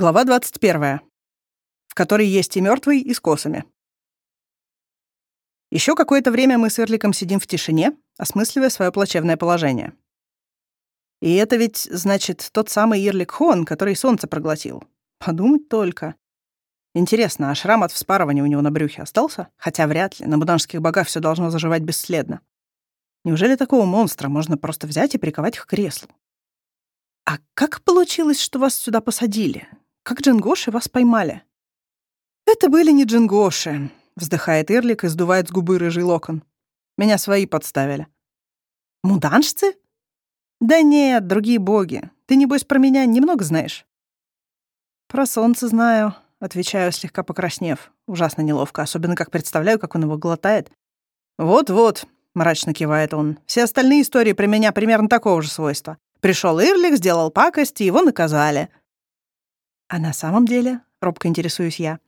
Глава 21, в которой есть и мертвый, и с косами. Еще какое-то время мы с Эрликом сидим в тишине, осмысливая свое плачевное положение. И это ведь, значит, тот самый Ирлик Хон, который солнце проглотил. Подумать только. Интересно, а шрам от вспарывания у него на брюхе остался? Хотя вряд ли, на буданских богах все должно заживать бесследно. Неужели такого монстра можно просто взять и приковать к креслу? А как получилось, что вас сюда посадили? Как джингоши вас поймали?» «Это были не джингоши», — вздыхает Ирлик и сдувает с губы рыжий локон. «Меня свои подставили». «Муданшцы?» «Да нет, другие боги. Ты, небось, про меня немного знаешь?» «Про солнце знаю», — отвечаю, слегка покраснев. Ужасно неловко, особенно как представляю, как он его глотает. «Вот-вот», — мрачно кивает он. «Все остальные истории про меня примерно такого же свойства. Пришел Ирлик, сделал пакость, и его наказали. «А на самом деле?» — робко интересуюсь я.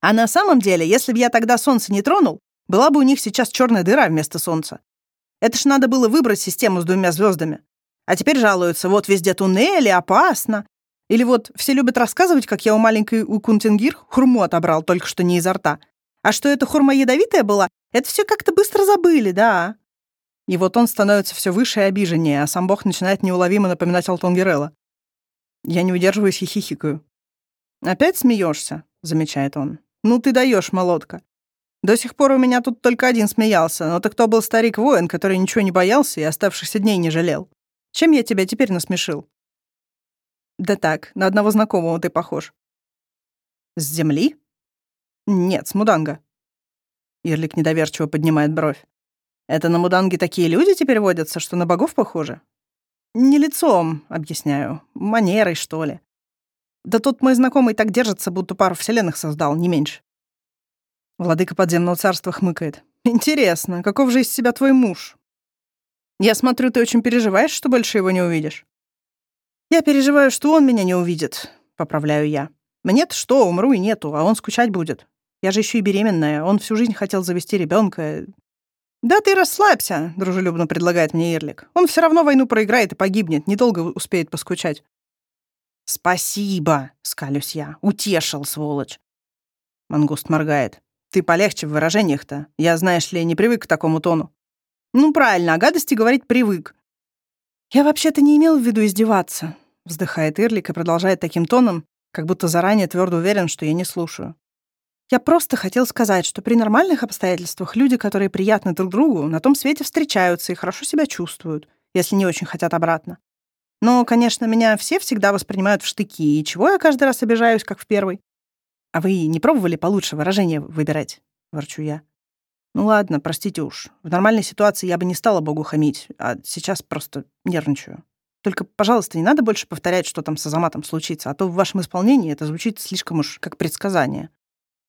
«А на самом деле, если бы я тогда солнце не тронул, была бы у них сейчас черная дыра вместо солнца. Это ж надо было выбрать систему с двумя звездами. А теперь жалуются, вот везде туннели, опасно. Или вот все любят рассказывать, как я у маленькой Укунтингир хурму отобрал, только что не изо рта. А что эта хурма ядовитая была, это все как-то быстро забыли, да. И вот он становится все выше и обиженнее, а сам бог начинает неуловимо напоминать Алтонгерелла. Я не удерживаюсь и хихикаю. «Опять смеешься? замечает он. «Ну ты даешь, молотка. До сих пор у меня тут только один смеялся, но ты кто был старик-воин, который ничего не боялся и оставшихся дней не жалел? Чем я тебя теперь насмешил?» «Да так, на одного знакомого ты похож». «С земли?» «Нет, с Муданга». Ирлик недоверчиво поднимает бровь. «Это на Муданге такие люди теперь водятся, что на богов похожи?» «Не лицом, объясняю, манерой, что ли. Да тут мой знакомый так держится, будто пару вселенных создал, не меньше. Владыка подземного царства хмыкает. Интересно, каков же из себя твой муж? Я смотрю, ты очень переживаешь, что больше его не увидишь. Я переживаю, что он меня не увидит, поправляю я. Мне-то что, умру и нету, а он скучать будет. Я же еще и беременная, он всю жизнь хотел завести ребенка. Да ты расслабься, дружелюбно предлагает мне Ирлик. Он все равно войну проиграет и погибнет, недолго успеет поскучать. «Спасибо!» — скалюсь я. «Утешил, сволочь!» Мангуст моргает. «Ты полегче в выражениях-то. Я, знаешь ли, не привык к такому тону». «Ну, правильно, о гадости говорить привык». «Я вообще-то не имел в виду издеваться», — вздыхает Ирлик и продолжает таким тоном, как будто заранее твердо уверен, что я не слушаю. «Я просто хотел сказать, что при нормальных обстоятельствах люди, которые приятны друг другу, на том свете встречаются и хорошо себя чувствуют, если не очень хотят обратно. Но, конечно, меня все всегда воспринимают в штыки, и чего я каждый раз обижаюсь, как в первый? А вы не пробовали получше выражение выбирать? Ворчу я. Ну ладно, простите уж. В нормальной ситуации я бы не стала Богу хамить, а сейчас просто нервничаю. Только, пожалуйста, не надо больше повторять, что там с Азаматом случится, а то в вашем исполнении это звучит слишком уж как предсказание.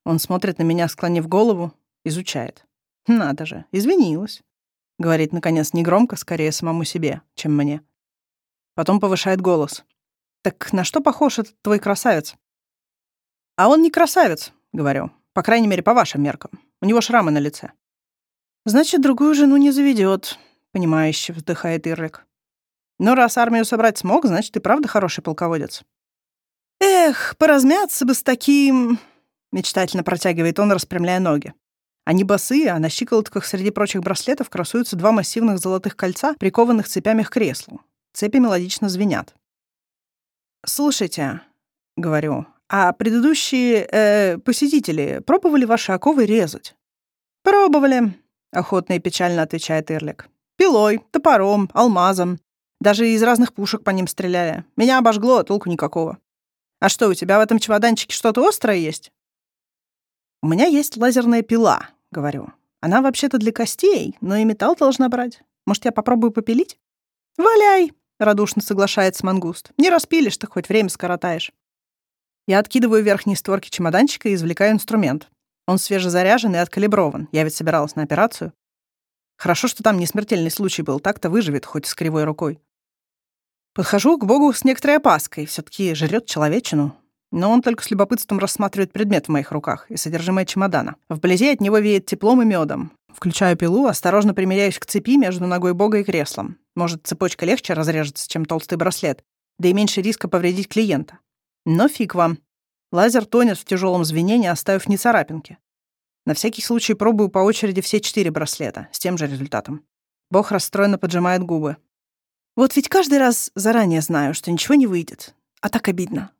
Он смотрит на меня, склонив голову, изучает. Надо же, извинилась. Говорит, наконец, негромко, скорее самому себе, чем мне. Потом повышает голос. «Так на что похож этот твой красавец?» «А он не красавец», — говорю. «По крайней мере, по вашим меркам. У него шрамы на лице». «Значит, другую жену не заведет», — понимающе вздыхает Ирлик. «Но раз армию собрать смог, значит, и правда хороший полководец». «Эх, поразмяться бы с таким...» — мечтательно протягивает он, распрямляя ноги. Они босые, а на щиколотках среди прочих браслетов красуются два массивных золотых кольца, прикованных цепями к креслу. Цепи мелодично звенят. «Слушайте», — говорю, «а предыдущие э, посетители пробовали ваши оковы резать?» «Пробовали», — охотно и печально отвечает Ирлик. «Пилой, топором, алмазом. Даже из разных пушек по ним стреляли. Меня обожгло, а толку никакого. А что, у тебя в этом чемоданчике что-то острое есть?» «У меня есть лазерная пила», — говорю. «Она вообще-то для костей, но и металл должна брать. Может, я попробую попилить?» «Валяй!» Радушно соглашается мангуст. Не распилишь, так хоть время скоротаешь. Я откидываю верхние створки чемоданчика и извлекаю инструмент. Он свежезаряжен и откалиброван. Я ведь собиралась на операцию. Хорошо, что там не смертельный случай был. Так-то выживет, хоть с кривой рукой. Подхожу к Богу с некоторой опаской. все таки жрет человечину. Но он только с любопытством рассматривает предмет в моих руках и содержимое чемодана. Вблизи от него веет теплом и медом. Включаю пилу, осторожно примеряюсь к цепи между ногой Бога и креслом. Может, цепочка легче разрежется, чем толстый браслет, да и меньше риска повредить клиента. Но фиг вам. Лазер тонет в тяжелом звенении, оставив не царапинки. На всякий случай пробую по очереди все четыре браслета, с тем же результатом. Бог расстроенно поджимает губы. Вот ведь каждый раз заранее знаю, что ничего не выйдет. А так обидно.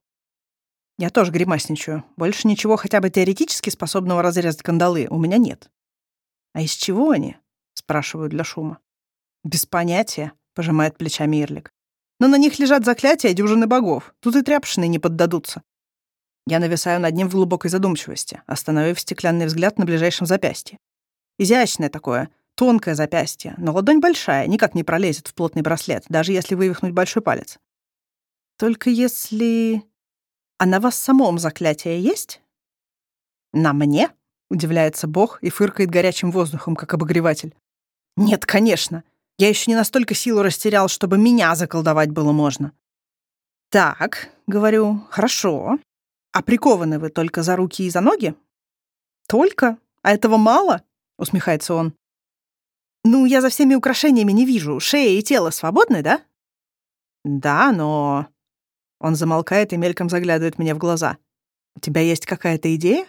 Я тоже гримасничаю. Больше ничего хотя бы теоретически способного разрезать кандалы у меня нет. А из чего они? Спрашиваю для шума. Без понятия, пожимает плечами Ирлик. Но на них лежат заклятия дюжины богов. Тут и тряпшины не поддадутся. Я нависаю над ним в глубокой задумчивости, остановив стеклянный взгляд на ближайшем запястье. Изящное такое, тонкое запястье, но ладонь большая, никак не пролезет в плотный браслет, даже если вывихнуть большой палец. Только если... А на вас самом заклятие есть? На мне? Удивляется Бог и фыркает горячим воздухом, как обогреватель. Нет, конечно. Я еще не настолько силу растерял, чтобы меня заколдовать было можно. Так, говорю, хорошо. А прикованы вы только за руки и за ноги? Только? А этого мало? Усмехается он. Ну, я за всеми украшениями не вижу. Шея и тело свободны, да? Да, но... Он замолкает и мельком заглядывает мне в глаза. У тебя есть какая-то идея?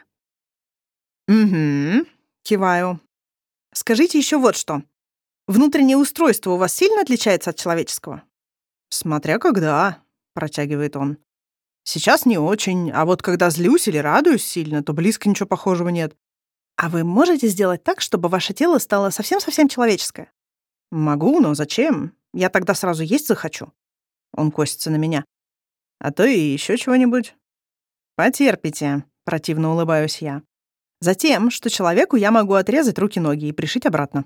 Угу, киваю. Скажите еще вот что. Внутреннее устройство у вас сильно отличается от человеческого? Смотря когда, протягивает он. Сейчас не очень, а вот когда злюсь или радуюсь сильно, то близко ничего похожего нет. А вы можете сделать так, чтобы ваше тело стало совсем-совсем человеческое? Могу, но зачем? Я тогда сразу есть захочу. Он косится на меня. А то и еще чего-нибудь. Потерпите, противно улыбаюсь я. Затем, что человеку я могу отрезать руки-ноги и пришить обратно.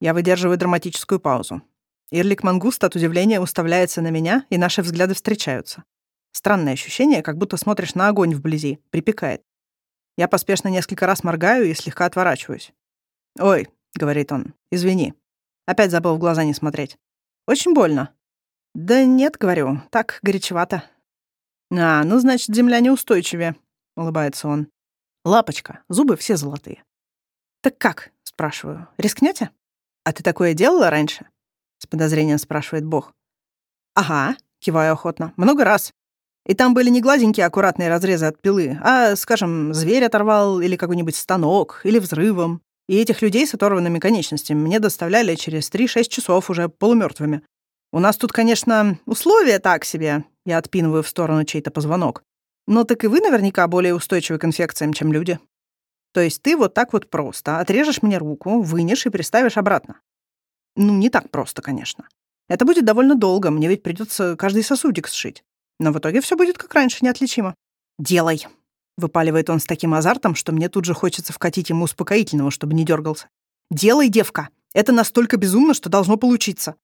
Я выдерживаю драматическую паузу. Ирлик Мангуст от удивления уставляется на меня, и наши взгляды встречаются. Странное ощущение, как будто смотришь на огонь вблизи, припекает. Я поспешно несколько раз моргаю и слегка отворачиваюсь. «Ой», — говорит он, — «извини. Опять забыл в глаза не смотреть. Очень больно». «Да нет, — говорю, — так горячевато». «А, ну, значит, земля неустойчивее», — улыбается он. «Лапочка, зубы все золотые». «Так как?» — спрашиваю. «Рискнете? «А ты такое делала раньше?» — с подозрением спрашивает Бог. «Ага», — киваю охотно. «Много раз. И там были не гладенькие аккуратные разрезы от пилы, а, скажем, зверь оторвал или какой-нибудь станок, или взрывом. И этих людей с оторванными конечностями мне доставляли через 3-6 часов уже полумертвыми. У нас тут, конечно, условия так себе. Я отпинываю в сторону чей-то позвонок. Но так и вы наверняка более устойчивы к инфекциям, чем люди. То есть ты вот так вот просто отрежешь мне руку, вынешь и приставишь обратно. Ну, не так просто, конечно. Это будет довольно долго, мне ведь придется каждый сосудик сшить. Но в итоге все будет как раньше, неотличимо. «Делай!» — выпаливает он с таким азартом, что мне тут же хочется вкатить ему успокоительного, чтобы не дергался. «Делай, девка! Это настолько безумно, что должно получиться!»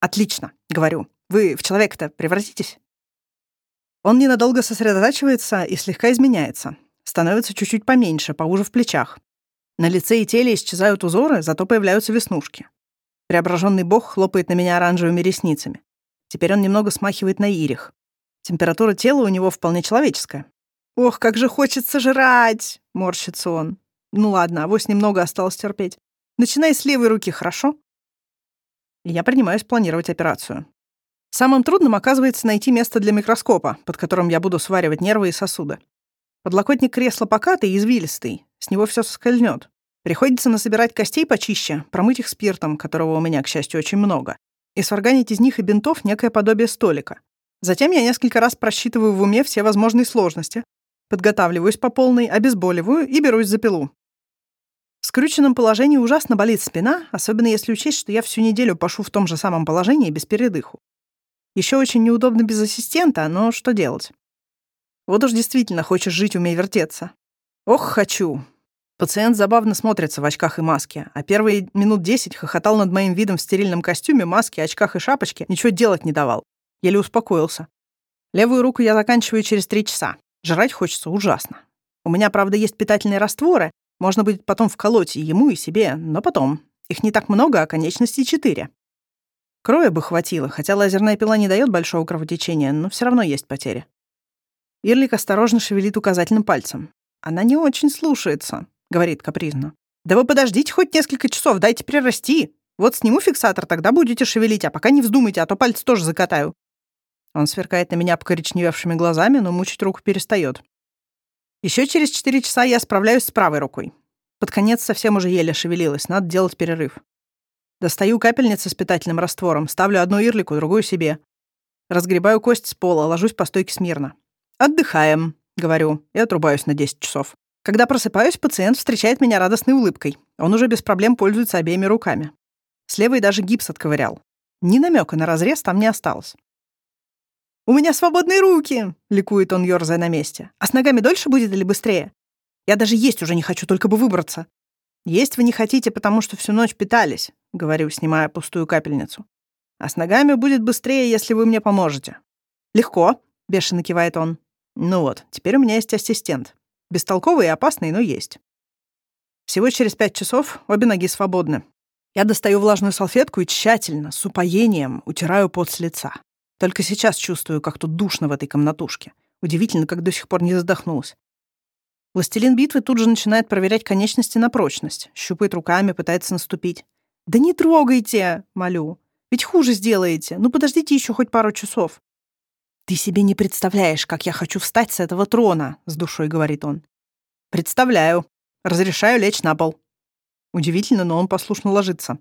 «Отлично!» — говорю. «Вы в человека-то превратитесь?» Он ненадолго сосредотачивается и слегка изменяется. Становится чуть-чуть поменьше, поуже в плечах. На лице и теле исчезают узоры, зато появляются веснушки. Преображенный бог хлопает на меня оранжевыми ресницами. Теперь он немного смахивает на ирих. Температура тела у него вполне человеческая. «Ох, как же хочется жрать!» — морщится он. «Ну ладно, авось немного осталось терпеть. Начинай с левой руки, хорошо?» Я принимаюсь планировать операцию. Самым трудным оказывается найти место для микроскопа, под которым я буду сваривать нервы и сосуды. Подлокотник кресла покатый и извилистый, с него все соскользнет. Приходится насобирать костей почище, промыть их спиртом, которого у меня, к счастью, очень много, и сварганить из них и бинтов некое подобие столика. Затем я несколько раз просчитываю в уме все возможные сложности, подготавливаюсь по полной, обезболиваю и берусь за пилу. В скрюченном положении ужасно болит спина, особенно если учесть, что я всю неделю пошу в том же самом положении без передыху. Еще очень неудобно без ассистента, но что делать? Вот уж действительно хочешь жить, умей вертеться. Ох, хочу. Пациент забавно смотрится в очках и маске, а первые минут десять хохотал над моим видом в стерильном костюме, маске, очках и шапочке, ничего делать не давал. Еле успокоился. Левую руку я заканчиваю через три часа. Жрать хочется ужасно. У меня, правда, есть питательные растворы. Можно будет потом вколоть и ему, и себе, но потом. Их не так много, а конечностей четыре. Кроя бы хватило, хотя лазерная пила не дает большого кровотечения, но все равно есть потери. Ирлик осторожно шевелит указательным пальцем. «Она не очень слушается», — говорит капризно. «Да вы подождите хоть несколько часов, дайте прирасти. Вот сниму фиксатор, тогда будете шевелить, а пока не вздумайте, а то пальцы тоже закатаю. Он сверкает на меня покоричневевшими глазами, но мучить руку перестает. Еще через четыре часа я справляюсь с правой рукой. Под конец совсем уже еле шевелилась, надо делать перерыв. Достаю капельницы с питательным раствором, ставлю одну ирлику, другую себе. Разгребаю кость с пола, ложусь по стойке смирно. «Отдыхаем», — говорю, и отрубаюсь на 10 часов. Когда просыпаюсь, пациент встречает меня радостной улыбкой. Он уже без проблем пользуется обеими руками. С левой даже гипс отковырял. Ни намека на разрез там не осталось. «У меня свободные руки!» — ликует он, ёрзая на месте. «А с ногами дольше будет или быстрее? Я даже есть уже не хочу, только бы выбраться». «Есть вы не хотите, потому что всю ночь питались», — говорю, снимая пустую капельницу. «А с ногами будет быстрее, если вы мне поможете». «Легко», — бешено кивает он. «Ну вот, теперь у меня есть ассистент. Бестолковый и опасный, но есть». Всего через пять часов обе ноги свободны. Я достаю влажную салфетку и тщательно, с упоением, утираю пот с лица. Только сейчас чувствую, как тут душно в этой комнатушке. Удивительно, как до сих пор не задохнулась. Властелин битвы тут же начинает проверять конечности на прочность. Щупает руками, пытается наступить. «Да не трогайте!» — молю. «Ведь хуже сделаете. Ну, подождите еще хоть пару часов». «Ты себе не представляешь, как я хочу встать с этого трона», — с душой говорит он. «Представляю. Разрешаю лечь на пол». Удивительно, но он послушно ложится.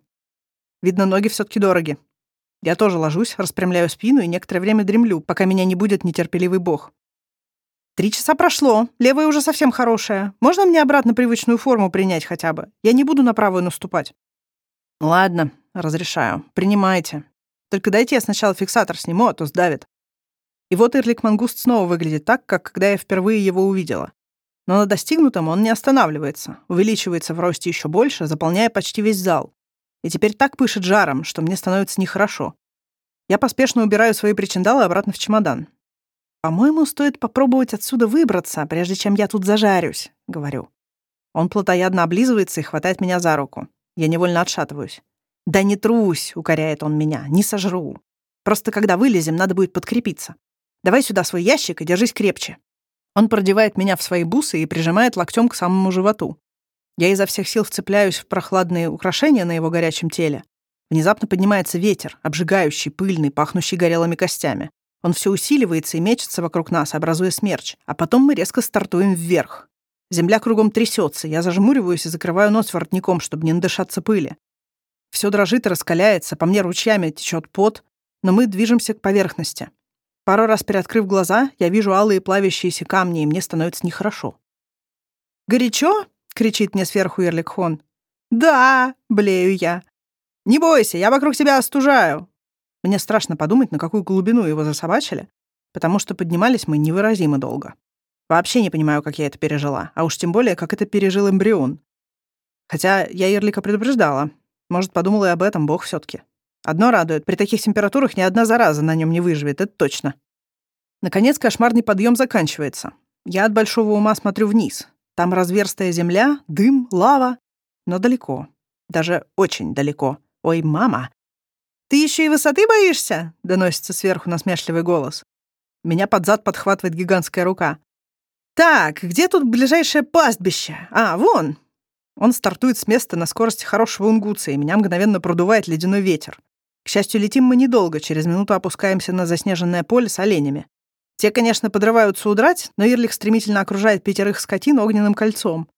Видно, ноги все таки дороги. Я тоже ложусь, распрямляю спину и некоторое время дремлю, пока меня не будет нетерпеливый бог. Три часа прошло, левая уже совсем хорошая. Можно мне обратно привычную форму принять хотя бы? Я не буду на правую наступать. Ладно, разрешаю. Принимайте. Только дайте я сначала фиксатор сниму, а то сдавит. И вот Ирлик Мангуст снова выглядит так, как когда я впервые его увидела. Но на достигнутом он не останавливается, увеличивается в росте еще больше, заполняя почти весь зал. И теперь так пышет жаром, что мне становится нехорошо. Я поспешно убираю свои причиндалы обратно в чемодан. «По-моему, стоит попробовать отсюда выбраться, прежде чем я тут зажарюсь», — говорю. Он плотоядно облизывается и хватает меня за руку. Я невольно отшатываюсь. «Да не трусь», — укоряет он меня, — «не сожру. Просто когда вылезем, надо будет подкрепиться. Давай сюда свой ящик и держись крепче». Он продевает меня в свои бусы и прижимает локтем к самому животу. Я изо всех сил вцепляюсь в прохладные украшения на его горячем теле. Внезапно поднимается ветер, обжигающий, пыльный, пахнущий горелыми костями. Он все усиливается и мечется вокруг нас, образуя смерч. А потом мы резко стартуем вверх. Земля кругом трясется. Я зажмуриваюсь и закрываю нос воротником, чтобы не надышаться пыли. Все дрожит и раскаляется, по мне ручьями течет пот, но мы движемся к поверхности. Пару раз приоткрыв глаза, я вижу алые плавящиеся камни, и мне становится нехорошо. «Горячо?» — кричит мне сверху Ирликхон. «Да!» — блею я. «Не бойся, я вокруг тебя остужаю!» Мне страшно подумать, на какую глубину его засобачили, потому что поднимались мы невыразимо долго. Вообще не понимаю, как я это пережила, а уж тем более, как это пережил эмбрион. Хотя я Ирлика предупреждала. Может, подумала и об этом Бог все таки Одно радует, при таких температурах ни одна зараза на нем не выживет, это точно. Наконец, кошмарный подъем заканчивается. Я от большого ума смотрю вниз. Там разверстая земля, дым, лава. Но далеко. Даже очень далеко. Ой, мама, «Ты еще и высоты боишься?» — доносится сверху насмешливый голос. Меня под зад подхватывает гигантская рука. «Так, где тут ближайшее пастбище? А, вон!» Он стартует с места на скорости хорошего унгуца, и меня мгновенно продувает ледяной ветер. К счастью, летим мы недолго, через минуту опускаемся на заснеженное поле с оленями. Те, конечно, подрываются удрать, но Ирлих стремительно окружает пятерых скотин огненным кольцом.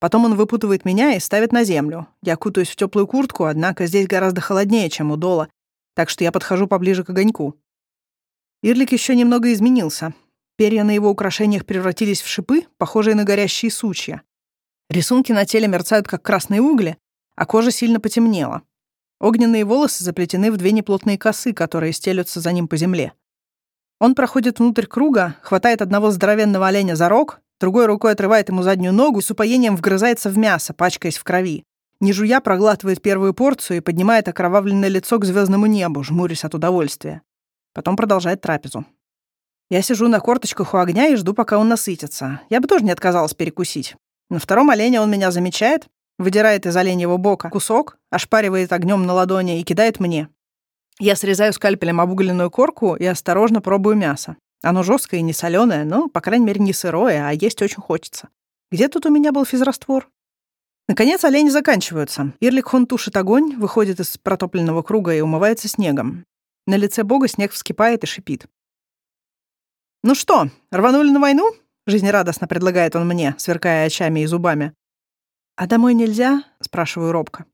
Потом он выпутывает меня и ставит на землю. Я кутаюсь в теплую куртку, однако здесь гораздо холоднее, чем у Дола, так что я подхожу поближе к огоньку. Ирлик еще немного изменился. Перья на его украшениях превратились в шипы, похожие на горящие сучья. Рисунки на теле мерцают, как красные угли, а кожа сильно потемнела. Огненные волосы заплетены в две неплотные косы, которые стелются за ним по земле. Он проходит внутрь круга, хватает одного здоровенного оленя за рог, Другой рукой отрывает ему заднюю ногу и с упоением вгрызается в мясо, пачкаясь в крови. Не жуя, проглатывает первую порцию и поднимает окровавленное лицо к звездному небу, жмурясь от удовольствия. Потом продолжает трапезу. Я сижу на корточках у огня и жду, пока он насытится. Я бы тоже не отказалась перекусить. На втором олене он меня замечает, выдирает из оленьего бока кусок, ошпаривает огнем на ладони и кидает мне. Я срезаю скальпелем обугленную корку и осторожно пробую мясо. Оно жесткое и не соленое, но, по крайней мере, не сырое, а есть очень хочется. Где тут у меня был физраствор? Наконец олени заканчиваются. Ирликхон тушит огонь, выходит из протопленного круга и умывается снегом. На лице бога снег вскипает и шипит. «Ну что, рванули на войну?» — жизнерадостно предлагает он мне, сверкая очами и зубами. «А домой нельзя?» — спрашиваю робко.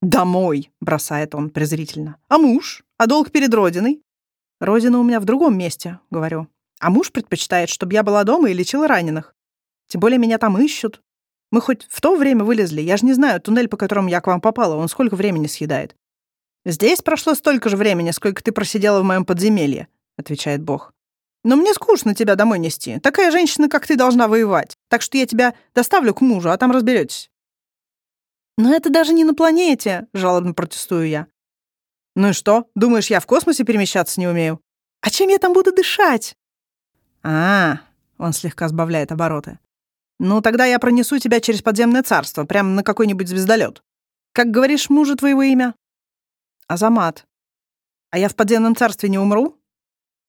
«Домой!» — бросает он презрительно. «А муж? А долг перед Родиной?» «Родина у меня в другом месте», — говорю. «А муж предпочитает, чтобы я была дома и лечила раненых. Тем более меня там ищут. Мы хоть в то время вылезли. Я же не знаю, туннель, по которому я к вам попала, он сколько времени съедает?» «Здесь прошло столько же времени, сколько ты просидела в моем подземелье», — отвечает Бог. «Но мне скучно тебя домой нести. Такая женщина, как ты, должна воевать. Так что я тебя доставлю к мужу, а там разберетесь. «Но это даже не на планете», — жалобно протестую я. «Ну и что? Думаешь, я в космосе перемещаться не умею? А чем я там буду дышать?» «А, он слегка сбавляет обороты. «Ну, тогда я пронесу тебя через подземное царство, прямо на какой-нибудь звездолет. Как говоришь, мужа твоего имя?» «Азамат. А я в подземном царстве не умру?»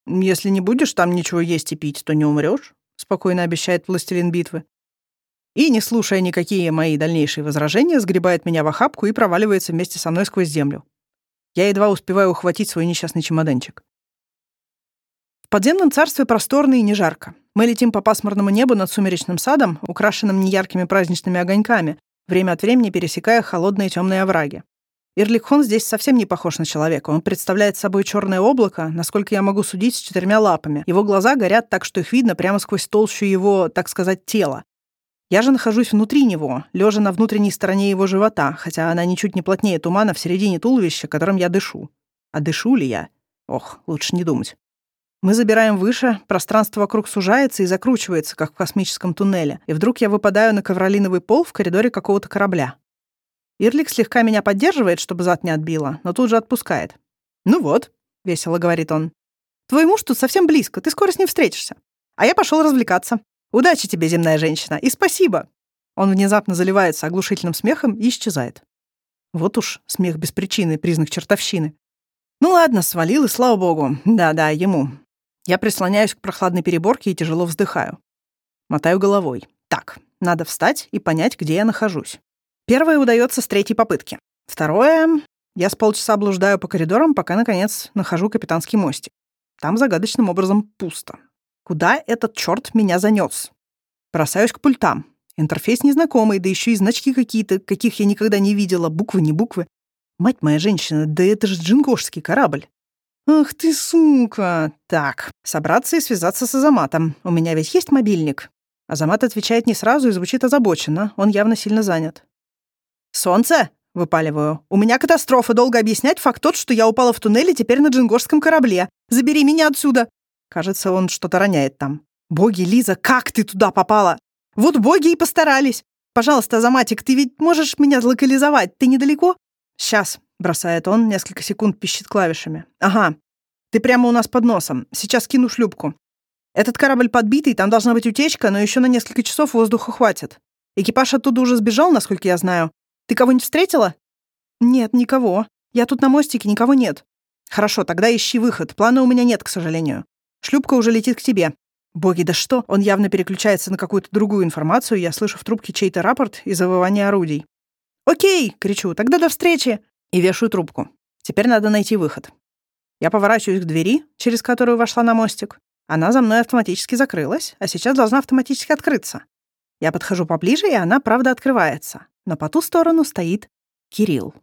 «Если не будешь там ничего есть и пить, то не умрешь», — спокойно обещает властелин битвы и, не слушая никакие мои дальнейшие возражения, сгребает меня в охапку и проваливается вместе со мной сквозь землю. Я едва успеваю ухватить свой несчастный чемоданчик. В подземном царстве просторно и не жарко. Мы летим по пасмурному небу над сумеречным садом, украшенным неяркими праздничными огоньками, время от времени пересекая холодные темные овраги. Ирликхон здесь совсем не похож на человека. Он представляет собой черное облако, насколько я могу судить, с четырьмя лапами. Его глаза горят так, что их видно прямо сквозь толщу его, так сказать, тела. Я же нахожусь внутри него, лежа на внутренней стороне его живота, хотя она ничуть не плотнее тумана в середине туловища, которым я дышу. А дышу ли я? Ох, лучше не думать. Мы забираем выше, пространство вокруг сужается и закручивается, как в космическом туннеле, и вдруг я выпадаю на ковролиновый пол в коридоре какого-то корабля. Ирлик слегка меня поддерживает, чтобы зад не отбило, но тут же отпускает. «Ну вот», — весело говорит он, — «твой муж тут совсем близко, ты скоро с ним встретишься. А я пошел развлекаться. Удачи тебе, земная женщина, и спасибо!» Он внезапно заливается оглушительным смехом и исчезает. Вот уж смех без причины, признак чертовщины. Ну ладно, свалил, и слава богу. Да-да, ему. Я прислоняюсь к прохладной переборке и тяжело вздыхаю. Мотаю головой. Так, надо встать и понять, где я нахожусь. Первое удается с третьей попытки. Второе... Я с полчаса блуждаю по коридорам, пока, наконец, нахожу капитанский мостик. Там загадочным образом пусто. Куда этот черт меня занес? Бросаюсь к пультам. Интерфейс незнакомый, да еще и значки какие-то, каких я никогда не видела, буквы не буквы. Мать моя женщина, да это же джингошский корабль. Ах ты, сука! Так, собраться и связаться с Азаматом. У меня ведь есть мобильник. Азамат отвечает не сразу и звучит озабоченно. Он явно сильно занят. «Солнце!» — выпаливаю. «У меня катастрофа. Долго объяснять факт тот, что я упала в туннеле теперь на джингошском корабле. Забери меня отсюда!» Кажется, он что-то роняет там. «Боги, Лиза, как ты туда попала? Вот боги и постарались. Пожалуйста, Азаматик, ты ведь можешь меня локализовать? Ты недалеко?» «Сейчас», — бросает он, несколько секунд пищит клавишами. «Ага, ты прямо у нас под носом. Сейчас кину шлюпку. Этот корабль подбитый, там должна быть утечка, но еще на несколько часов воздуха хватит. Экипаж оттуда уже сбежал, насколько я знаю. Ты кого-нибудь встретила?» «Нет, никого. Я тут на мостике, никого нет». «Хорошо, тогда ищи выход. Плана у меня нет, к сожалению. Шлюпка уже летит к тебе. Боги, да что? Он явно переключается на какую-то другую информацию, я слышу в трубке чей-то рапорт и завывание орудий. «Окей!» — кричу. «Тогда до встречи!» И вешаю трубку. Теперь надо найти выход. Я поворачиваюсь к двери, через которую вошла на мостик. Она за мной автоматически закрылась, а сейчас должна автоматически открыться. Я подхожу поближе, и она, правда, открывается. Но по ту сторону стоит Кирилл.